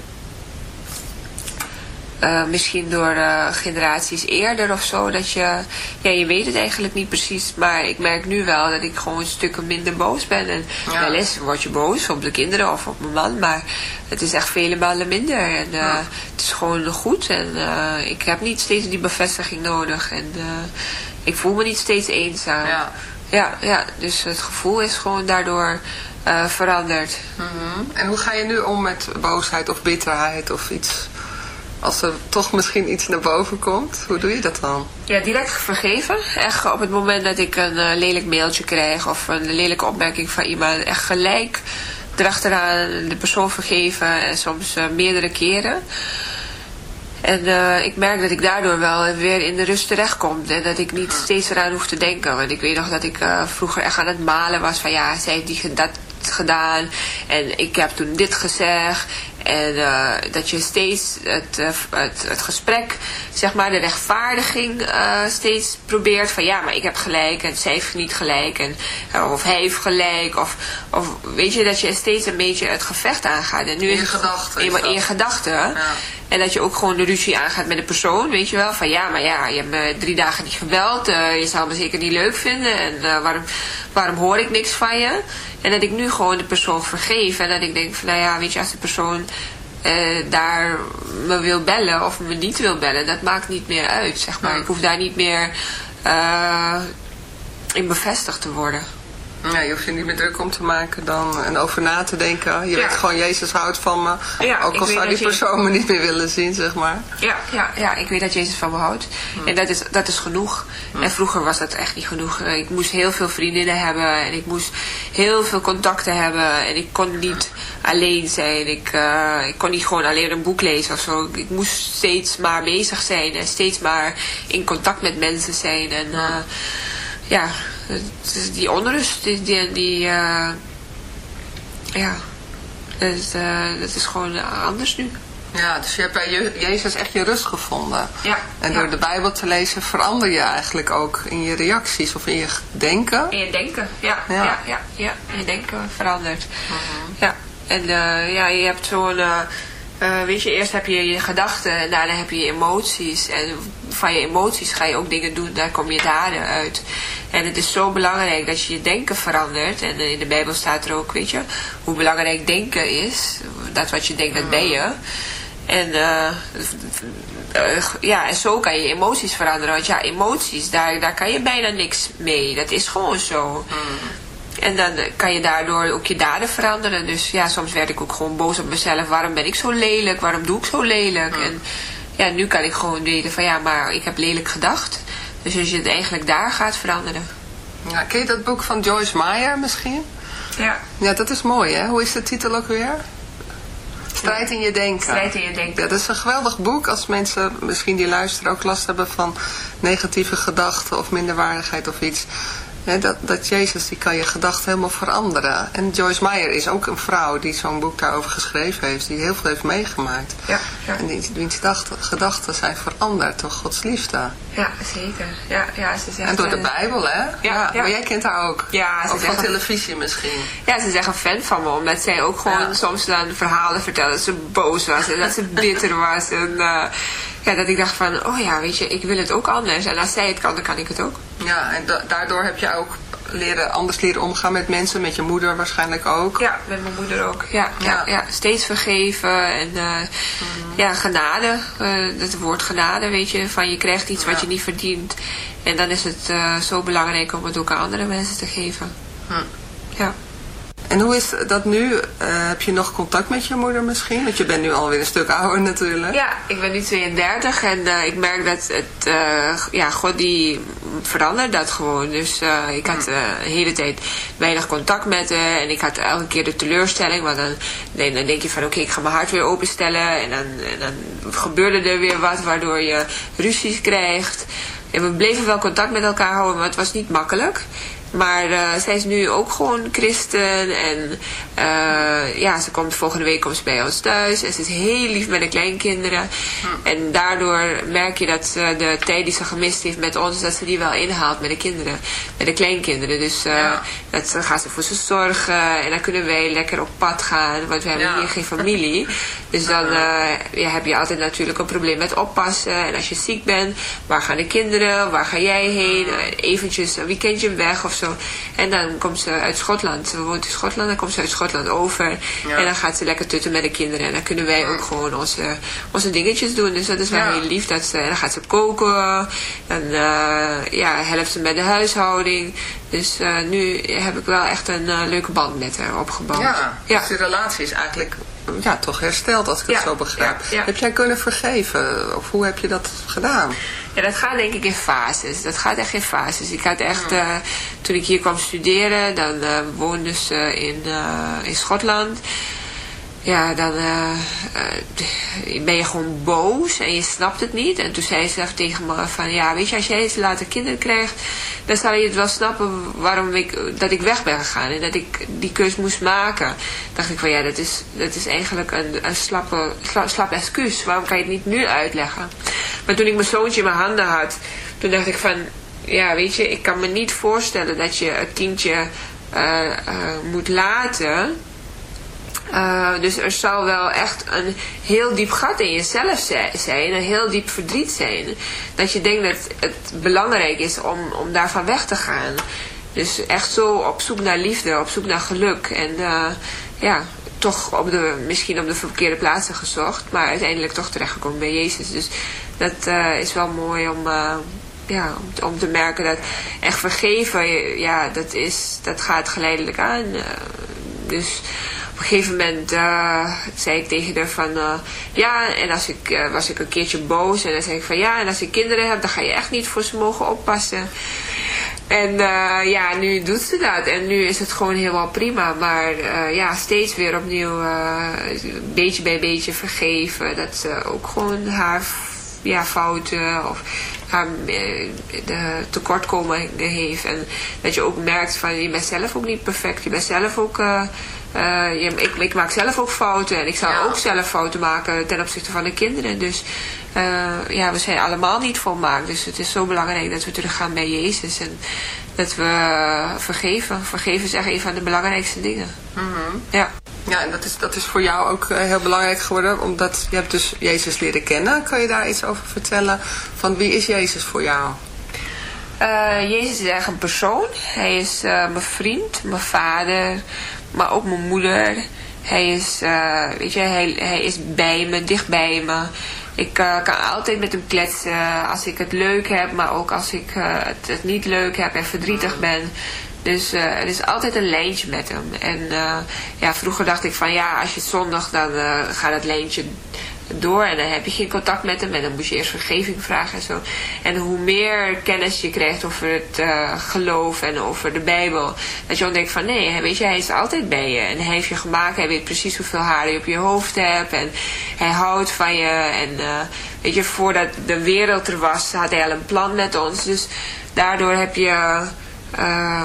Speaker 4: Uh, misschien door uh, generaties eerder of zo, dat je, ja, je weet het eigenlijk niet precies, maar ik merk nu wel dat ik gewoon stukken minder boos ben. En ja. wel eens word je boos op de kinderen of op mijn man, maar het is echt vele malen minder. En uh, ja. het is gewoon goed en ik heb niet steeds die bevestiging nodig en ik voel me niet steeds eenzaam.
Speaker 3: Ja.
Speaker 4: Ja, ja, dus het gevoel is gewoon daardoor veranderd.
Speaker 3: Mm -hmm. En hoe ga je nu om met boosheid of bitterheid of iets? Als er toch misschien iets naar boven komt, hoe doe je dat dan?
Speaker 4: Ja, direct vergeven. Echt op het moment dat ik een uh, lelijk mailtje krijg of een lelijke opmerking van iemand, echt gelijk erachteraan de persoon vergeven en soms uh, meerdere keren. En uh, ik merk dat ik daardoor wel weer in de rust terechtkom. En dat ik niet steeds eraan hoef te denken. Want ik weet nog dat ik vroeger echt aan het malen was. Van ja, zij heeft die, dat gedaan. En ik heb toen dit gezegd. En uh, dat je steeds het, het, het gesprek, zeg maar, de rechtvaardiging steeds probeert. Van ja, maar ik heb gelijk en zij heeft niet gelijk. En, of hij heeft gelijk. Of, of weet je, dat je steeds een beetje het gevecht aangaat. En nu
Speaker 3: in gedachten.
Speaker 4: In, in gedachten. Ja. En dat je ook gewoon de ruzie aangaat met de persoon, weet je wel. Van ja, maar ja, je hebt me drie dagen niet gebeld. Uh, je zou me zeker niet leuk vinden. En uh, waarom, waarom hoor ik niks van je? En dat ik nu gewoon de persoon vergeef. En dat ik denk van, nou ja, weet je, als de persoon uh, daar me wil bellen of me niet wil bellen, dat maakt niet meer uit, zeg maar. Ik hoef daar niet meer in bevestigd te worden.
Speaker 3: Ja, je hoeft je niet meer druk om te maken dan en over na te denken. Je ja. weet gewoon, Jezus houdt van me.
Speaker 4: Ja,
Speaker 3: ook al zou die persoon je... me niet meer willen zien, zeg maar.
Speaker 4: Ja, ja, ja ik weet dat Jezus van me houdt. Hm. En dat is, dat is genoeg. Hm. En vroeger was dat echt niet genoeg. Ik moest heel veel vriendinnen hebben. En ik moest heel veel contacten hebben. En ik kon niet alleen zijn. Ik, uh, ik kon niet gewoon alleen een boek lezen of zo. Ik moest steeds maar bezig zijn. En steeds maar in contact met mensen zijn. En uh, ja die onrust, die, die, die uh, ja, dat, uh, dat is gewoon anders nu.
Speaker 3: Ja, dus je hebt bij Jezus echt je rust gevonden.
Speaker 4: Ja.
Speaker 3: En door
Speaker 4: ja.
Speaker 3: de Bijbel te lezen verander je eigenlijk ook in je reacties of in je denken.
Speaker 4: In je denken, ja. Ja, ja, ja, je denken verandert.
Speaker 3: Uh -huh.
Speaker 4: Ja. En uh, ja, je hebt zo'n Uh, weet je, eerst heb je je gedachten en daarna heb je je emoties. En van je emoties ga je ook dingen doen, daar kom je daden uit. En het is zo belangrijk dat je je denken verandert. En in de Bijbel staat er ook, weet je, hoe belangrijk denken is. Dat wat je denkt, dat ben je. En uh, uh, ja, en zo kan je emoties veranderen. Want ja, emoties, daar, daar kan je bijna niks mee. Dat is gewoon zo. En dan kan je daardoor ook je daden veranderen. Dus ja, soms werd ik ook gewoon boos op mezelf. Waarom ben ik zo lelijk? Waarom doe ik zo lelijk? En ja, nu kan ik gewoon weten van ja, maar ik heb lelijk gedacht. Dus als je het eigenlijk daar gaat veranderen.
Speaker 3: Ja, ken je dat boek van Joyce Meyer misschien?
Speaker 4: Ja.
Speaker 3: Ja, dat is mooi hè. Hoe is de titel ook weer? Strijd in je denken.
Speaker 4: Strijd in je denken.
Speaker 3: Ja, dat is een geweldig boek als mensen misschien die luisteren ook last hebben van negatieve gedachten of minderwaardigheid of iets dat, dat Jezus, die kan je gedachten helemaal veranderen. En Joyce Meyer is ook een vrouw die zo'n boek daarover geschreven heeft. Die heel veel heeft meegemaakt.
Speaker 4: Ja, ja.
Speaker 3: En die, wiens gedachten zijn veranderd door Gods liefde.
Speaker 4: Ja, zeker. Ja, ja, ze zegt,
Speaker 3: en door de Bijbel, hè? Ja, ja, Maar jij kent haar ook.
Speaker 4: Ja,
Speaker 3: ze ook van televisie misschien.
Speaker 4: Ja, ze is echt een fan van me. Omdat zij ook gewoon soms dan verhalen vertelt dat ze boos was. En dat ze bitter was. En... Uh, ja, dat ik dacht van, oh ja, weet je, ik wil het ook anders. En als zij het kan, dan kan ik het ook.
Speaker 3: Ja, en daardoor heb je ook leren, anders leren omgaan met mensen, met je moeder waarschijnlijk ook.
Speaker 4: Ja, met mijn moeder ook. Ja, ja. ja, steeds vergeven en uh, ja, genade. Uh, het woord genade, weet je, van je krijgt iets wat je niet verdient. En dan is het uh, zo belangrijk om het ook aan andere mensen te geven. Hm. Ja.
Speaker 3: En hoe is dat nu? Uh, heb je nog contact met je moeder misschien? Want je bent nu alweer een stuk ouder natuurlijk.
Speaker 4: Ja, ik ben nu 32 en uh, ik merk dat het, uh, ja, God die verandert dat gewoon. Dus ik had de hele tijd weinig contact met haar en ik had elke keer de teleurstelling. Want dan, dan denk je van oké, ik ga mijn hart weer openstellen en dan, en dan gebeurde er weer wat waardoor je ruzies krijgt. En we bleven wel contact met elkaar houden, maar het was niet makkelijk. Maar uh, zij is nu ook gewoon christen. En uh, ja, ze komt volgende week komt bij ons thuis. En ze is heel lief met de kleinkinderen. Hm. En daardoor merk je dat uh, de tijd die ze gemist heeft met ons, dat ze die wel inhaalt met de kinderen. Met de kleinkinderen. Dus ja. dat, dan gaat ze voor ze zorgen. En dan kunnen wij lekker op pad gaan. Want we hebben ja. hier geen familie. Dus dan ja, heb je altijd natuurlijk een probleem met oppassen. En als je ziek bent, waar gaan de kinderen? Waar ga jij heen? Eventjes een weekendje weg of zo. En dan komt ze uit Schotland. Ze woont in Schotland. Dan komt ze uit Schotland over. En dan gaat ze lekker tutten met de kinderen. En dan kunnen wij ook gewoon onze, onze dingetjes doen. Dus dat is wel heel lief. Dat ze, en dan gaat ze koken. En uh, ja, helpt ze met de huishouding. Dus uh, nu heb ik wel echt een uh, leuke band met haar opgebouwd.
Speaker 3: Ja, ja. Dus de relatie is eigenlijk ja, toch hersteld als ik het zo begrijp. Heb jij kunnen vergeven? Of hoe heb je dat gedaan?
Speaker 4: Ja, dat gaat denk ik in fases. Dat gaat echt in fases. Ik had echt, uh, toen ik hier kwam studeren, dan uh, woonde ze in, uh, in Schotland ja, dan uh, uh, ben je gewoon boos en je snapt het niet. En toen zei ze tegen me van, ja, weet je, als jij eens later kinderen krijgt, dan zal je het wel snappen waarom ik, dat ik weg ben gegaan en dat ik die keus moest maken. dacht ik van, ja, dat is, dat is eigenlijk een, een slappe, sla, slap excuus. Waarom kan je het niet nu uitleggen? Maar toen ik mijn zoontje in mijn handen had, toen dacht ik van, ja, weet je, ik kan me niet voorstellen dat je het kindje uh, moet laten uh, dus er zal wel echt een heel diep gat in jezelf zijn, een heel diep verdriet zijn. Dat je denkt dat het belangrijk is om, om daarvan weg te gaan. Dus echt zo op zoek naar liefde, op zoek naar geluk. En uh, ja, toch op de, misschien op de verkeerde plaatsen gezocht, maar uiteindelijk toch terechtgekomen bij Jezus. Dus dat uh, is wel mooi om, ja, om, om, te merken dat echt vergeven, ja, dat, is, dat gaat geleidelijk aan. dus op een gegeven moment uh, zei ik tegen haar van, uh, ja, en als ik, uh, was ik een keertje boos en dan zei ik van, ja, en als ik kinderen heb, dan ga je echt niet voor ze mogen oppassen. En ja, nu doet ze dat en nu is het gewoon helemaal prima, maar ja, steeds weer opnieuw beetje bij beetje vergeven, dat ze ook gewoon haar ja, fouten of haar de tekortkomingen heeft en dat je ook merkt van, je bent zelf ook niet perfect, je bent zelf ook uh, je, ik, ik, maak zelf ook fouten en ik zou ook zelf fouten maken ten opzichte van de kinderen. Dus uh, ja, we zijn allemaal niet volmaakt. Dus het is zo belangrijk dat we teruggaan bij Jezus en dat we vergeven. Vergeven is echt een van de belangrijkste dingen.
Speaker 3: Mm
Speaker 4: Ja.
Speaker 3: Ja, en dat is, dat is voor jou ook eh, heel belangrijk geworden, omdat je hebt dus Jezus leren kennen. Kan je daar iets over vertellen? Van wie is Jezus voor jou?
Speaker 4: Uh, Jezus is echt een persoon. Hij is uh, mijn vriend, mijn vader, maar ook mijn moeder. Hij is, uh, weet je, hij, is bij me, dicht bij me. Ik kan altijd met hem kletsen als ik het leuk heb, maar ook als ik het, het, niet leuk heb en verdrietig ben. Dus er is altijd een lijntje met hem. En ja, vroeger dacht ik van ja, als je zondag dan gaat het lijntje door en dan heb je geen contact met hem en dan moet je eerst vergeving vragen en zo. En hoe meer kennis je krijgt over het uh, geloof en over de Bijbel, dat je denkt van nee, weet je, hij is altijd bij je en hij heeft je gemaakt, hij weet precies hoeveel haar je op je hoofd hebt en hij houdt van je en uh, weet je, voordat de wereld er was, had hij al een plan met ons. Dus daardoor heb je, uh,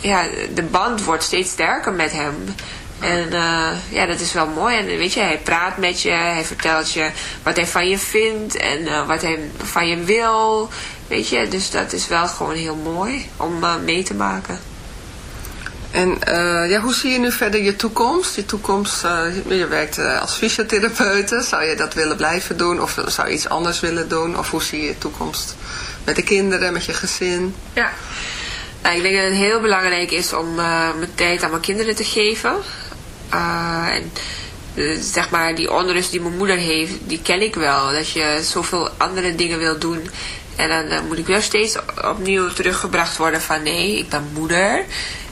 Speaker 4: ja, de band wordt steeds sterker met hem. En uh, ja, dat is wel mooi. En weet je, hij praat met je, hij vertelt je wat hij van je vindt en uh, wat hij van je wil. Weet je, dus dat is wel gewoon heel mooi om uh, mee te maken.
Speaker 3: En ja, hoe zie je nu verder je toekomst? Je toekomst, je werkt als fysiotherapeute. Zou je dat willen blijven doen? Of zou je iets anders willen doen? Of hoe zie je je toekomst met de kinderen, met je gezin?
Speaker 4: Ja. Nou, ik denk dat het heel belangrijk is om mijn tijd aan mijn kinderen te geven. Uh, en uh, zeg maar die onrust die mijn moeder heeft, die ken ik wel. Dat je zoveel andere dingen wil doen. En dan uh, moet ik wel steeds opnieuw teruggebracht worden van nee, ik ben moeder.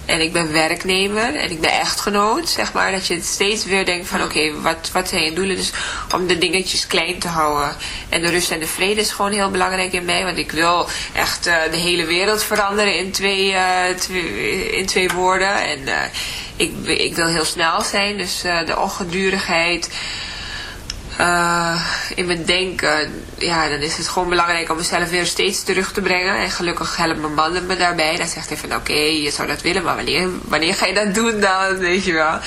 Speaker 4: En ik ben werknemer en ik ben echtgenoot, zeg maar. Dat je steeds weer denkt van oké, wat, wat zijn je doelen? Dus om de dingetjes klein te houden. En de rust en de vrede is gewoon heel belangrijk in mij. Want ik wil echt uh, de hele wereld veranderen in twee, twee, in twee woorden. En uh, ik, ik wil heel snel zijn. Dus de ongedurigheid... Uh, in mijn denken, ja, dan is het gewoon belangrijk om mezelf weer steeds terug te brengen. En gelukkig helpt mijn man me daarbij. Dan zegt hij van, oké, okay, je zou dat willen, maar wanneer, wanneer ga je dat doen dan, weet je wel.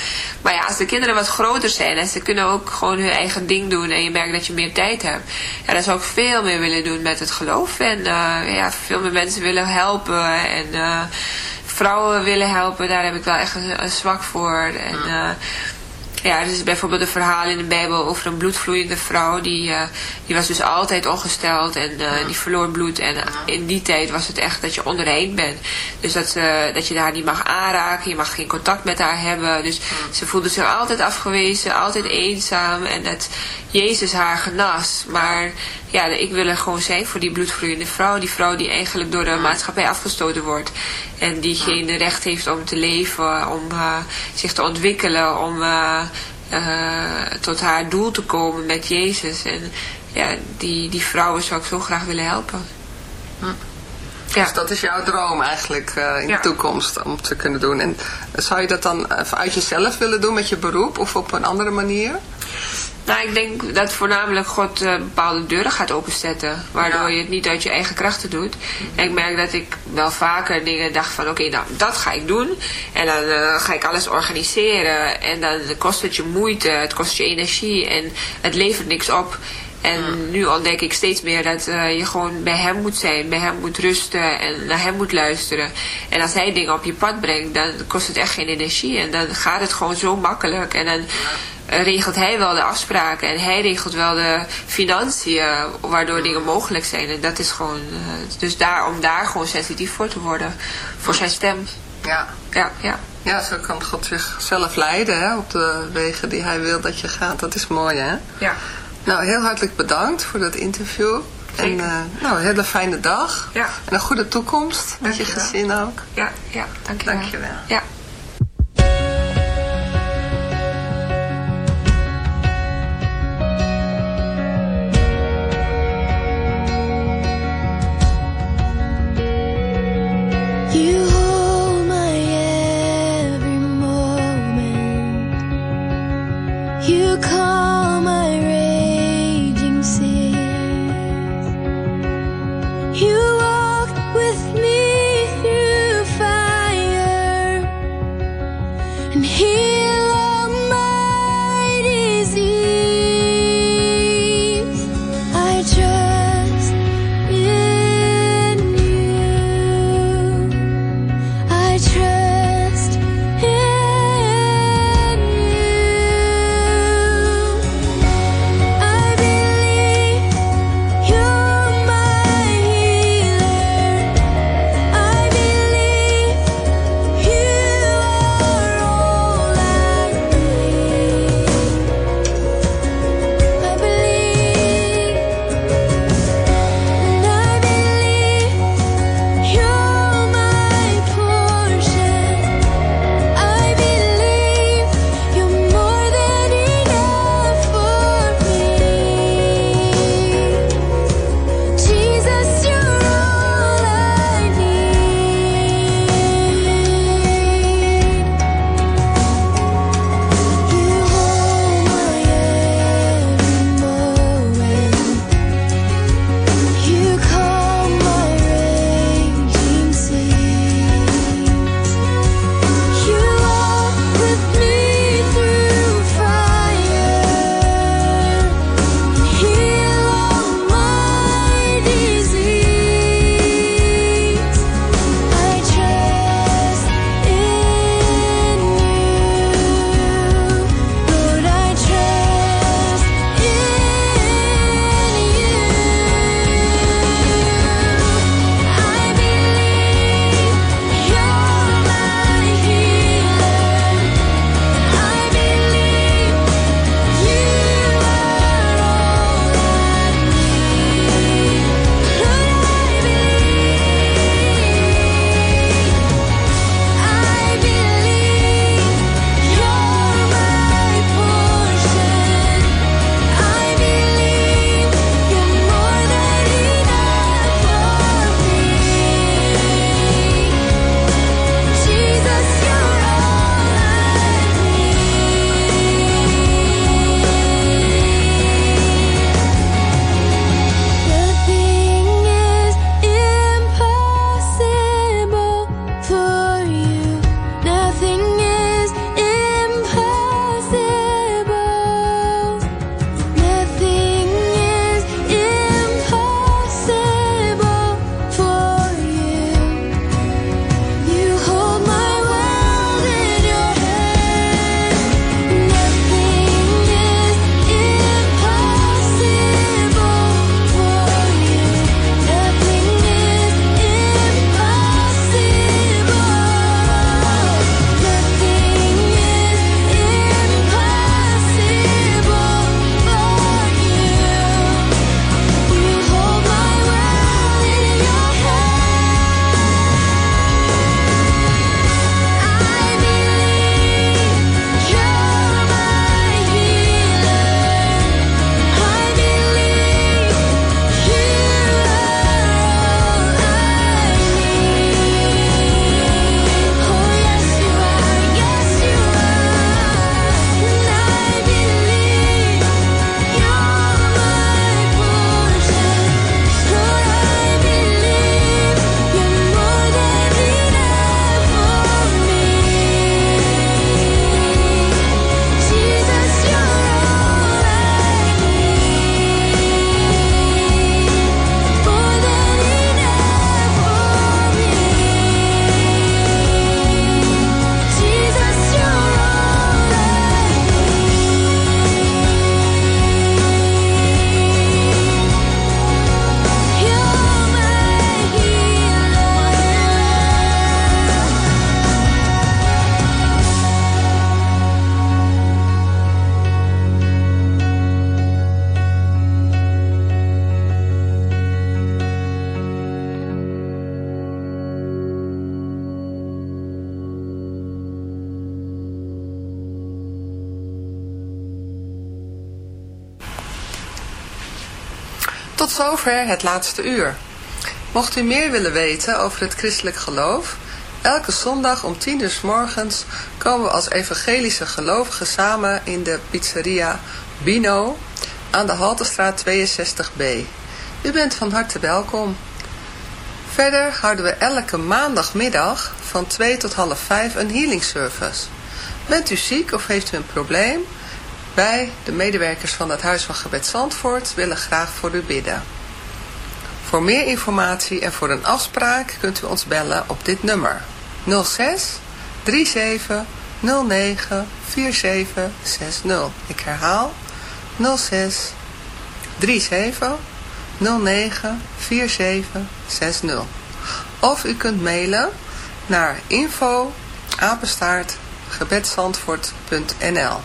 Speaker 4: Maar ja, als de kinderen wat groter zijn en ze kunnen ook gewoon hun eigen ding doen en je merkt dat je meer tijd hebt. Ja, dan zou ik veel meer willen doen met het geloof. En uh, ja, veel meer mensen willen helpen en uh, vrouwen willen helpen. Daar heb ik wel echt een, een zwak voor. En... Ja, er is bijvoorbeeld een verhaal in de Bijbel over een bloedvloeiende vrouw. Die, uh, die was dus altijd ongesteld en uh, die verloor bloed. En in die tijd was het echt dat je onrein bent. Dus dat, dat je haar niet mag aanraken, je mag geen contact met haar hebben. Dus ze voelde zich altijd afgewezen, altijd eenzaam. En dat Jezus haar genas. Maar ja, ik wil er gewoon zijn voor die bloedvloeiende vrouw. Die vrouw die eigenlijk door de maatschappij afgestoten wordt. En die geen recht heeft om te leven, om uh, zich te ontwikkelen, om uh, uh, tot haar doel te komen met Jezus. En ja, die, die vrouwen zou ik zo graag willen helpen.
Speaker 3: Hm. Ja. Dus dat is jouw droom eigenlijk uh, in ja. de toekomst om te kunnen doen. En zou je dat dan uit jezelf willen doen met je beroep of op een andere manier?
Speaker 4: Nou, ik denk dat voornamelijk God uh, bepaalde deuren gaat openzetten. Waardoor ja. je het niet uit je eigen krachten doet. En ik merk dat ik wel vaker dingen dacht van... Oké, okay, nou, dat ga ik doen. En dan uh, ga ik alles organiseren. En dan kost het je moeite. Het kost je energie. En het levert niks op. En ja. nu ontdek ik steeds meer dat uh, je gewoon bij hem moet zijn. Bij hem moet rusten en naar hem moet luisteren. En als hij dingen op je pad brengt, dan kost het echt geen energie. En dan gaat het gewoon zo makkelijk. En dan regelt hij wel de afspraken. En hij regelt wel de financiën, waardoor dingen mogelijk zijn. En dat is gewoon... Uh, dus daar, om daar gewoon sensitief voor te worden. Voor zijn stem.
Speaker 3: Ja.
Speaker 4: Ja, ja.
Speaker 3: Ja, zo kan God zichzelf leiden hè, op de wegen die hij wil dat je gaat. Dat is mooi, hè?
Speaker 4: Ja.
Speaker 3: Nou, heel hartelijk bedankt voor dat interview.
Speaker 4: Zeker.
Speaker 3: En uh, nou, een hele fijne dag.
Speaker 4: Ja.
Speaker 3: En een goede toekomst met je gezin ook.
Speaker 4: Ja, ja, dankjewel.
Speaker 3: Dankjewel.
Speaker 4: Ja.
Speaker 3: Het laatste uur. Mocht u meer willen weten over het christelijk geloof... elke zondag om 10 uur s morgens komen we als evangelische gelovigen samen in de pizzeria Bino aan de Haltestraat 62b. U bent van harte welkom. Verder houden we elke maandagmiddag van 2 tot half 5 een healing service. Bent u ziek of heeft u een probleem? Wij, de medewerkers van het Huis van Gebed Zandvoort, willen graag voor u bidden. Voor meer informatie en voor een afspraak kunt u ons bellen op dit nummer 06 37 09 4760. Ik herhaal 06 37 09 4760. Of u kunt mailen naar info apenstaart gebedsandvoort.nl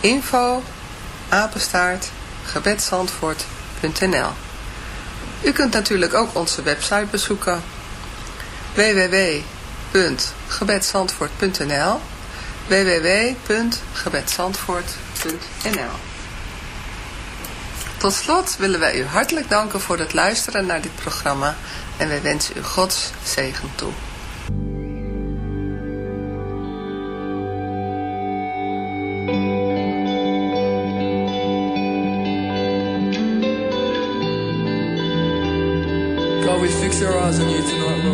Speaker 3: info apenstaart gebedsandvoort.nl U kunt natuurlijk ook onze website bezoeken. www.gebedsandvoort.nl www.gebedsandvoort.nl Tot slot willen wij u hartelijk danken voor het luisteren naar dit programma. En wij wensen u Gods zegen toe.
Speaker 2: it's know.